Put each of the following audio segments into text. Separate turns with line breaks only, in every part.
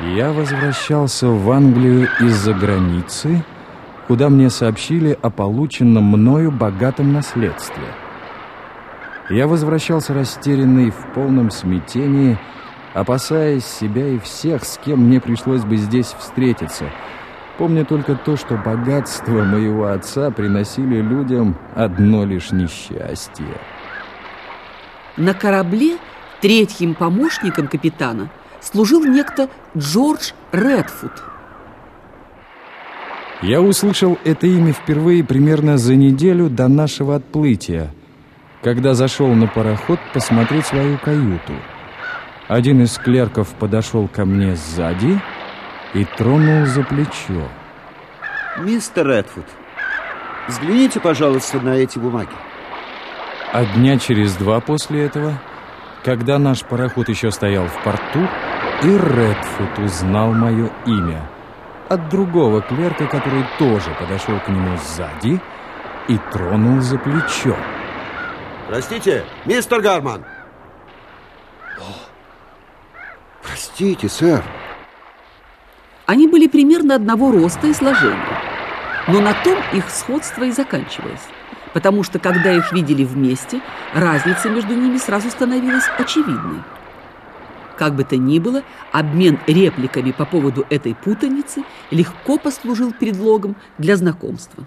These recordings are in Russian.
Я возвращался в Англию из-за границы, куда мне сообщили о полученном мною богатом наследстве. Я возвращался растерянный в полном смятении, опасаясь себя и всех, с кем мне пришлось бы здесь встретиться. Помню только то, что богатство моего отца приносили людям одно лишь несчастье.
На корабле третьим помощником капитана служил некто Джордж Редфуд.
Я услышал это имя впервые примерно за неделю до нашего отплытия, когда зашел на пароход посмотреть свою каюту. Один из клерков подошел ко мне сзади и тронул за плечо.
Мистер Редфуд, взгляните, пожалуйста, на эти бумаги.
А дня через два после этого, когда наш пароход еще стоял в порту, и Редфуд узнал мое имя от другого клерка, который тоже подошел к нему сзади и тронул за плечо.
Простите, мистер Гарман.
Простите, сэр.
Они были примерно одного роста и сложения. Но на том их сходство и заканчивалось. Потому что, когда их видели вместе, разница между ними сразу становилась очевидной. Как бы то ни было, обмен репликами по поводу этой путаницы легко послужил предлогом для знакомства.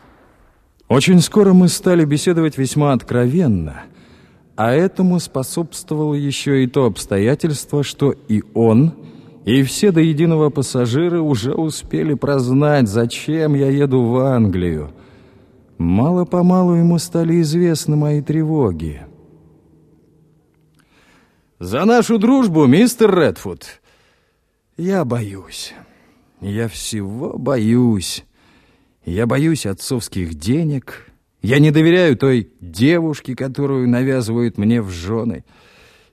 Очень скоро мы стали беседовать весьма откровенно, а этому способствовало еще и то обстоятельство, что и он, и все до единого пассажиры уже успели прознать, зачем я еду в Англию. Мало-помалу ему стали известны мои тревоги. «За нашу дружбу, мистер Редфуд!» «Я боюсь. Я всего боюсь. Я боюсь отцовских денег. Я не доверяю той девушке, которую навязывают мне в жены.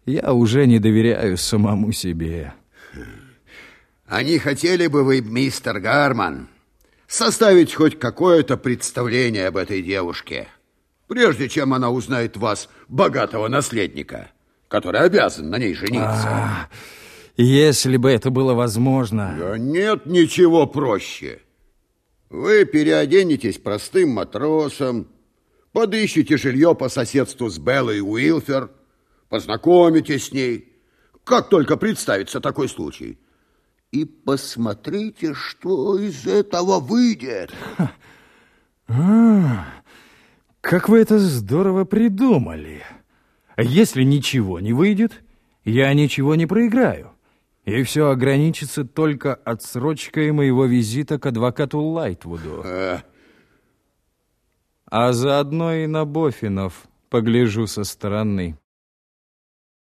Я уже не доверяю самому себе».
Не хотели бы вы, мистер Гарман, составить хоть какое-то представление об этой девушке, прежде чем она узнает вас, богатого наследника?» который обязан на ней жениться. А,
если бы это было возможно.
Да нет ничего проще. Вы переоденетесь простым матросом, подыщите жилье по соседству с Беллой Уилфер, познакомитесь с ней, как только представится такой случай. И посмотрите, что из этого выйдет.
А, как вы это здорово придумали. Если ничего не выйдет, я ничего не проиграю. И все ограничится только отсрочкой моего визита к адвокату Лайтвуду. А, а заодно и на Бофинов погляжу со стороны.